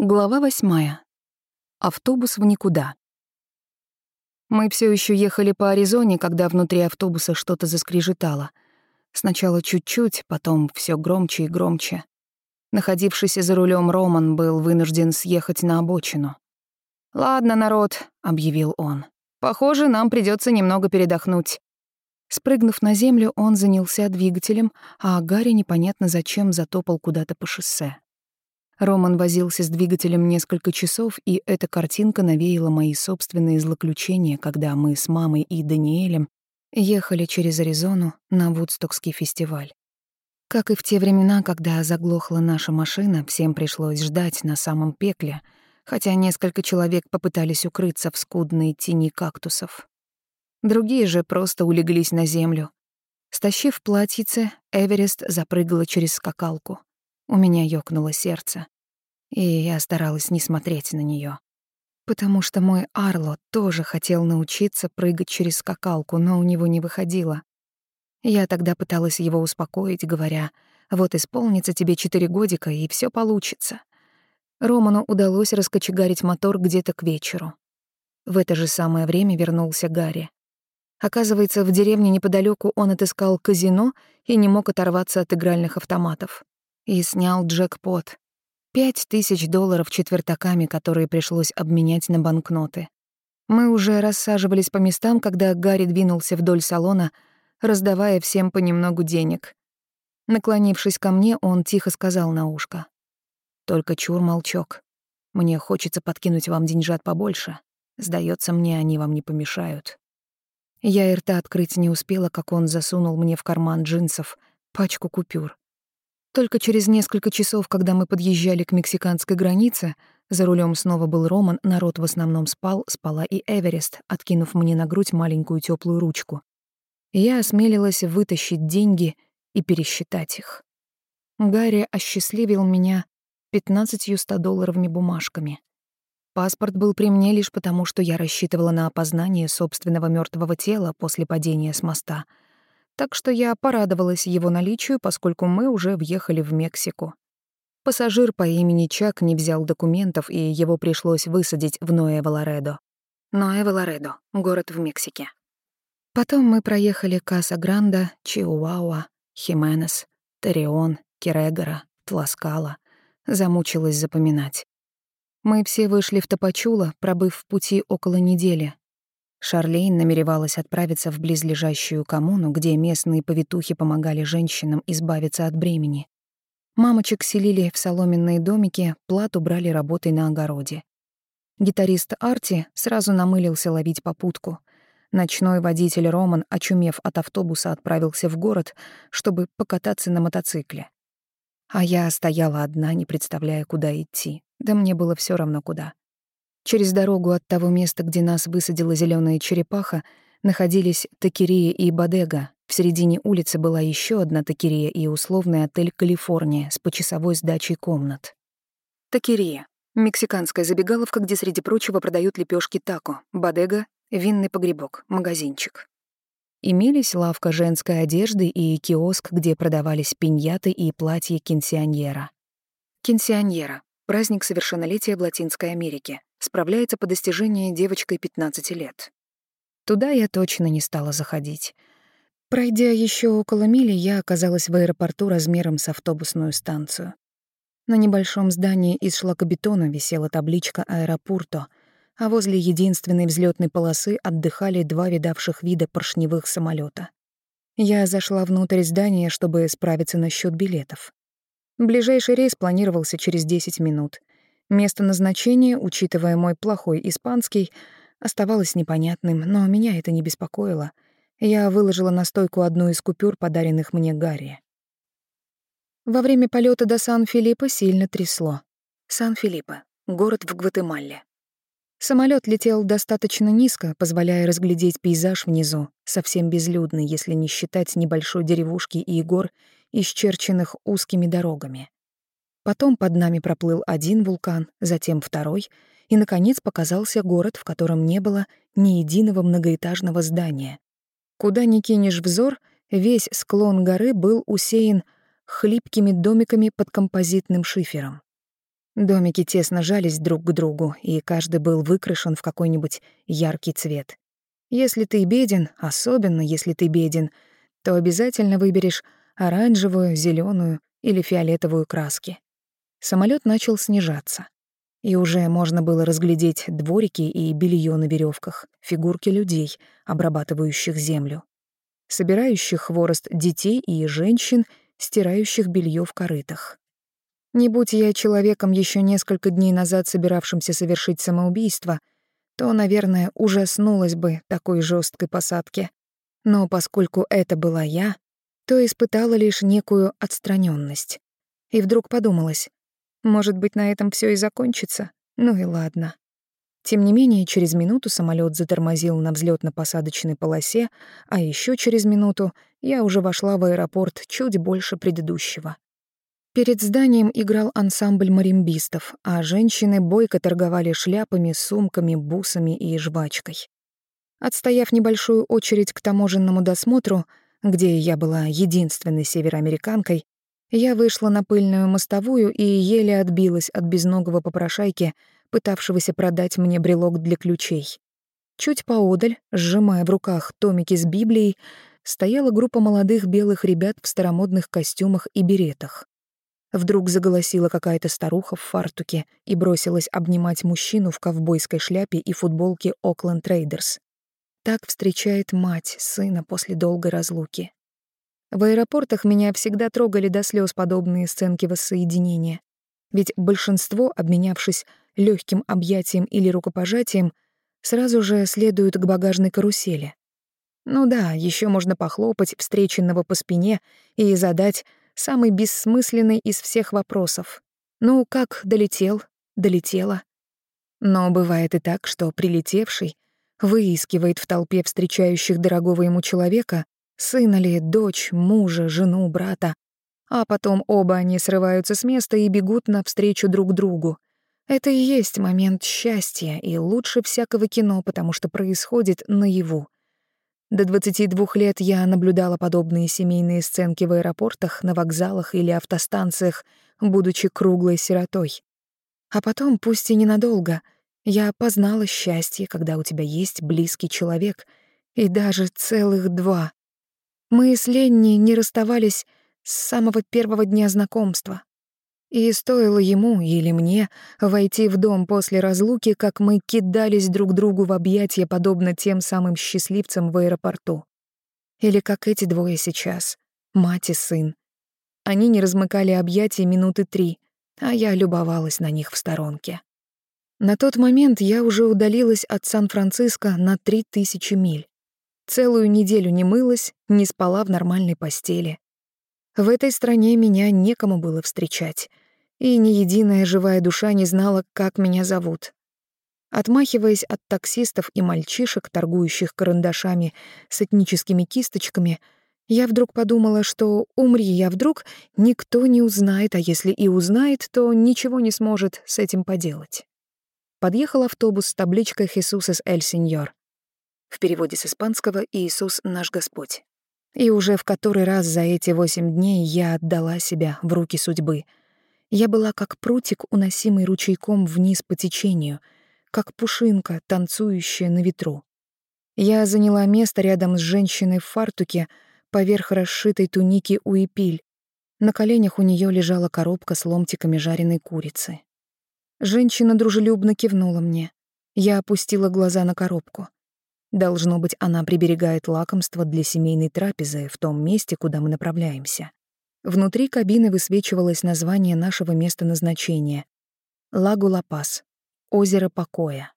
Глава восьмая. Автобус в никуда. Мы все еще ехали по Аризоне, когда внутри автобуса что-то заскрежетало. Сначала чуть-чуть, потом все громче и громче. Находившийся за рулем Роман был вынужден съехать на обочину. «Ладно, народ», — объявил он. «Похоже, нам придется немного передохнуть». Спрыгнув на землю, он занялся двигателем, а Гарри непонятно зачем затопал куда-то по шоссе. Роман возился с двигателем несколько часов, и эта картинка навеяла мои собственные злоключения, когда мы с мамой и Даниэлем ехали через Аризону на Вудстокский фестиваль. Как и в те времена, когда заглохла наша машина, всем пришлось ждать на самом пекле, хотя несколько человек попытались укрыться в скудной тени кактусов. Другие же просто улеглись на землю. Стащив платьице, Эверест запрыгала через скакалку. У меня ёкнуло сердце, и я старалась не смотреть на неё, Потому что мой Арло тоже хотел научиться прыгать через скакалку, но у него не выходило. Я тогда пыталась его успокоить, говоря, «Вот исполнится тебе четыре годика, и всё получится». Роману удалось раскочегарить мотор где-то к вечеру. В это же самое время вернулся Гарри. Оказывается, в деревне неподалёку он отыскал казино и не мог оторваться от игральных автоматов и снял джекпот. Пять тысяч долларов четвертаками, которые пришлось обменять на банкноты. Мы уже рассаживались по местам, когда Гарри двинулся вдоль салона, раздавая всем понемногу денег. Наклонившись ко мне, он тихо сказал на ушко. «Только чур, молчок. Мне хочется подкинуть вам деньжат побольше. Сдается мне, они вам не помешают». Я и рта открыть не успела, как он засунул мне в карман джинсов пачку купюр. Только через несколько часов, когда мы подъезжали к мексиканской границе, за рулем снова был Роман, народ в основном спал, спала и Эверест, откинув мне на грудь маленькую теплую ручку. Я осмелилась вытащить деньги и пересчитать их. Гарри осчастливил меня пятнадцатью 100-долларовыми бумажками. Паспорт был при мне лишь потому, что я рассчитывала на опознание собственного мертвого тела после падения с моста — так что я порадовалась его наличию, поскольку мы уже въехали в Мексику. Пассажир по имени Чак не взял документов, и его пришлось высадить в Ноэво-Лоредо. Ноэво-Лоредо — город в Мексике. Потом мы проехали Каса-Гранда, Чиуауа, Хименес, Тарион, Кирегора, Тласкала. Замучилась запоминать. Мы все вышли в Топачула, пробыв в пути около недели, Шарлейн намеревалась отправиться в близлежащую коммуну, где местные повитухи помогали женщинам избавиться от бремени. Мамочек селили в соломенные домики, плату брали работой на огороде. Гитарист Арти сразу намылился ловить попутку. Ночной водитель Роман, очумев от автобуса, отправился в город, чтобы покататься на мотоцикле. А я стояла одна, не представляя, куда идти. Да мне было все равно куда. Через дорогу от того места, где нас высадила зеленая черепаха, находились Такирия и Бадега. В середине улицы была еще одна Такирия и условный отель «Калифорния» с почасовой сдачей комнат. Такирия — мексиканская забегаловка, где, среди прочего, продают лепешки тако. Бадега — винный погребок, магазинчик. Имелись лавка женской одежды и киоск, где продавались пиньяты и платья кинсионьера. Кинсионьера — праздник совершеннолетия в Латинской Америке справляется по достижении девочкой 15 лет. Туда я точно не стала заходить. Пройдя еще около мили, я оказалась в аэропорту размером с автобусную станцию. На небольшом здании из шлакобетона висела табличка «Аэропорто», а возле единственной взлетной полосы отдыхали два видавших вида поршневых самолета. Я зашла внутрь здания, чтобы справиться насчет билетов. Ближайший рейс планировался через 10 минут. Место назначения, учитывая мой плохой испанский, оставалось непонятным, но меня это не беспокоило. Я выложила на стойку одну из купюр, подаренных мне Гарри. Во время полета до Сан-Филиппа сильно трясло. Сан-Филиппо — город в Гватемале. Самолет летел достаточно низко, позволяя разглядеть пейзаж внизу, совсем безлюдный, если не считать небольшой деревушки и гор, исчерченных узкими дорогами. Потом под нами проплыл один вулкан, затем второй, и, наконец, показался город, в котором не было ни единого многоэтажного здания. Куда ни кинешь взор, весь склон горы был усеян хлипкими домиками под композитным шифером. Домики тесно жались друг к другу, и каждый был выкрашен в какой-нибудь яркий цвет. Если ты беден, особенно если ты беден, то обязательно выберешь оранжевую, зеленую или фиолетовую краски. Самолет начал снижаться. И уже можно было разглядеть дворики и белье на веревках, фигурки людей, обрабатывающих землю, собирающих хворост детей и женщин, стирающих белье в корытах. Не будь я человеком еще несколько дней назад собиравшимся совершить самоубийство, то, наверное, ужаснулась бы такой жесткой посадке. Но поскольку это была я, то испытала лишь некую отстраненность. И вдруг подумалось, может быть, на этом все и закончится? Ну и ладно. Тем не менее, через минуту самолет затормозил на взлетно посадочной полосе, а еще через минуту я уже вошла в аэропорт чуть больше предыдущего. Перед зданием играл ансамбль маримбистов, а женщины бойко торговали шляпами, сумками, бусами и жвачкой. Отстояв небольшую очередь к таможенному досмотру, где я была единственной североамериканкой, я вышла на пыльную мостовую и еле отбилась от безногого попрошайки, пытавшегося продать мне брелок для ключей. Чуть поодаль, сжимая в руках томики с Библией, стояла группа молодых белых ребят в старомодных костюмах и беретах. Вдруг заголосила какая-то старуха в фартуке и бросилась обнимать мужчину в ковбойской шляпе и футболке Окленд Трейдерс. Так встречает мать сына после долгой разлуки. В аэропортах меня всегда трогали до слез подобные сценки воссоединения. Ведь большинство, обменявшись легким объятием или рукопожатием, сразу же следуют к багажной карусели. Ну да, еще можно похлопать встреченного по спине и задать самый бессмысленный из всех вопросов. Ну, как долетел, долетела. Но бывает и так, что прилетевший выискивает в толпе встречающих дорогого ему человека сына ли, дочь, мужа, жену, брата, а потом оба они срываются с места и бегут навстречу друг другу. Это и есть момент счастья, и лучше всякого кино, потому что происходит наяву. До 22 лет я наблюдала подобные семейные сценки в аэропортах, на вокзалах или автостанциях, будучи круглой сиротой. А потом, пусть и ненадолго, я познала счастье, когда у тебя есть близкий человек, и даже целых два. Мы с Ленни не расставались с самого первого дня знакомства. И стоило ему или мне войти в дом после разлуки, как мы кидались друг другу в объятия, подобно тем самым счастливцам в аэропорту. Или как эти двое сейчас, мать и сын. Они не размыкали объятия минуты три, а я любовалась на них в сторонке. На тот момент я уже удалилась от Сан-Франциско на три тысячи миль. Целую неделю не мылась, не спала в нормальной постели. В этой стране меня некому было встречать, и ни единая живая душа не знала, как меня зовут. Отмахиваясь от таксистов и мальчишек, торгующих карандашами с этническими кисточками, я вдруг подумала, что умри я вдруг, никто не узнает, а если и узнает, то ничего не сможет с этим поделать. Подъехал автобус с табличкой «Хисусес эль Сеньор». В переводе с испанского «Иисус наш Господь». И уже в который раз за эти восемь дней я отдала себя в руки судьбы. Я была как прутик, уносимый ручейком вниз по течению, как пушинка, танцующая на ветру. Я заняла место рядом с женщиной в фартуке поверх расшитой туники у эпиль. На коленях у нее лежала коробка с ломтиками жареной курицы. Женщина дружелюбно кивнула мне. Я опустила глаза на коробку. Должно быть, она приберегает лакомство для семейной трапезы в том месте, куда мы направляемся. Внутри кабины высвечивалось название нашего места назначения — Лагу-Ла-Пас, озеро покоя.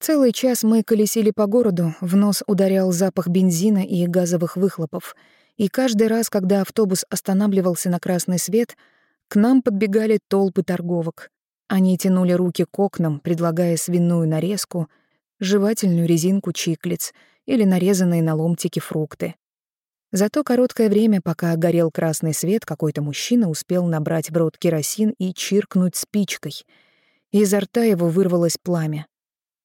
Целый час мы колесили по городу, в нос ударял запах бензина и газовых выхлопов, и каждый раз, когда автобус останавливался на красный свет, к нам подбегали толпы торговок. Они тянули руки к окнам, предлагая свиную нарезку — жевательную резинку чиклиц или нарезанные на ломтики фрукты. За то короткое время, пока горел красный свет, какой-то мужчина успел набрать в рот керосин и чиркнуть спичкой. Изо рта его вырвалось пламя.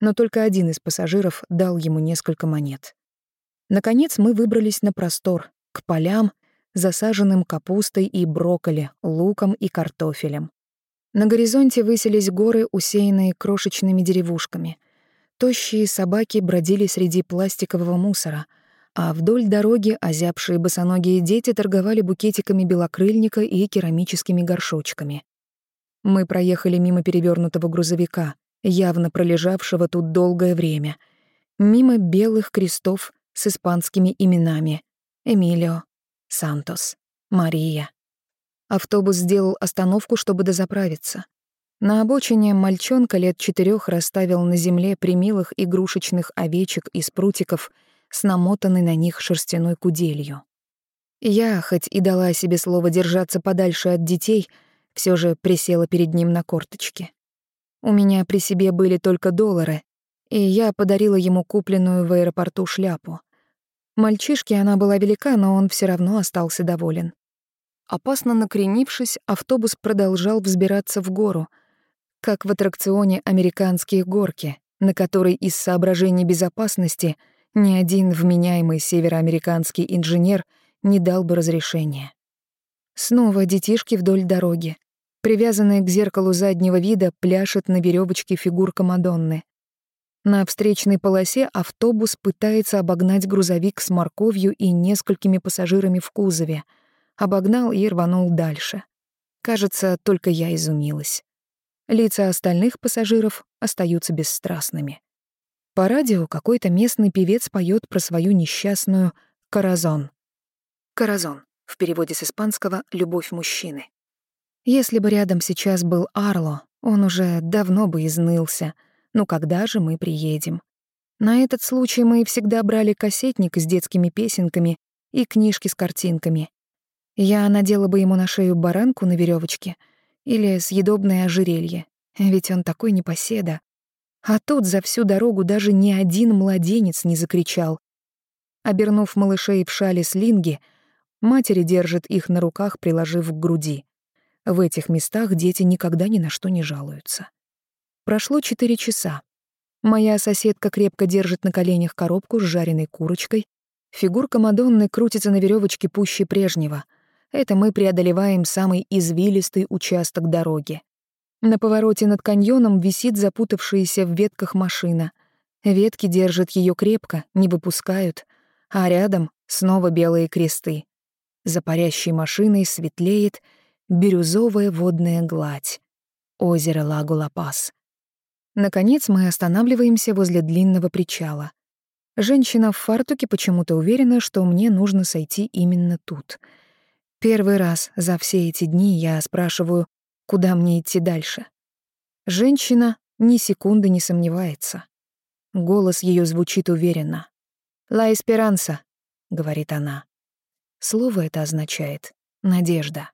Но только один из пассажиров дал ему несколько монет. Наконец мы выбрались на простор, к полям, засаженным капустой и брокколи, луком и картофелем. На горизонте высились горы, усеянные крошечными деревушками. Тощие собаки бродили среди пластикового мусора, а вдоль дороги озябшие босоногие дети торговали букетиками белокрыльника и керамическими горшочками. Мы проехали мимо перевернутого грузовика, явно пролежавшего тут долгое время, мимо белых крестов с испанскими именами Эмилио, Сантос, Мария. Автобус сделал остановку, чтобы дозаправиться. На обочине мальчонка лет четырех расставил на земле примилых игрушечных овечек из прутиков с намотанной на них шерстяной куделью. Я, хоть и дала себе слово держаться подальше от детей, все же присела перед ним на корточки. У меня при себе были только доллары, и я подарила ему купленную в аэропорту шляпу. Мальчишке она была велика, но он все равно остался доволен. Опасно накренившись, автобус продолжал взбираться в гору — как в аттракционе «Американские горки», на который из соображений безопасности ни один вменяемый североамериканский инженер не дал бы разрешения. Снова детишки вдоль дороги. Привязанная к зеркалу заднего вида пляшет на веревочке фигурка Мадонны. На встречной полосе автобус пытается обогнать грузовик с морковью и несколькими пассажирами в кузове. Обогнал и рванул дальше. Кажется, только я изумилась. Лица остальных пассажиров остаются бесстрастными. По радио какой-то местный певец поет про свою несчастную «Каразон». «Каразон» в переводе с испанского «любовь мужчины». Если бы рядом сейчас был Арло, он уже давно бы изнылся. Ну когда же мы приедем? На этот случай мы всегда брали кассетник с детскими песенками и книжки с картинками. Я надела бы ему на шею баранку на веревочке — или съедобное ожерелье, ведь он такой непоседа. А тут за всю дорогу даже ни один младенец не закричал. Обернув малышей в шале слинги, матери держат их на руках, приложив к груди. В этих местах дети никогда ни на что не жалуются. Прошло четыре часа. Моя соседка крепко держит на коленях коробку с жареной курочкой. Фигурка Мадонны крутится на веревочке пуще прежнего — это мы преодолеваем самый извилистый участок дороги. На повороте над каньоном висит запутавшаяся в ветках машина. Ветки держат ее крепко, не выпускают, а рядом снова белые кресты. За парящей машиной светлеет бирюзовая водная гладь. Озеро Лагу-Ла-Пас. Наконец мы останавливаемся возле длинного причала. Женщина в фартуке почему-то уверена, что мне нужно сойти именно тут — Первый раз за все эти дни я спрашиваю, куда мне идти дальше. Женщина ни секунды не сомневается. Голос ее звучит уверенно. «Ла Эсперанса», — говорит она. Слово это означает «надежда».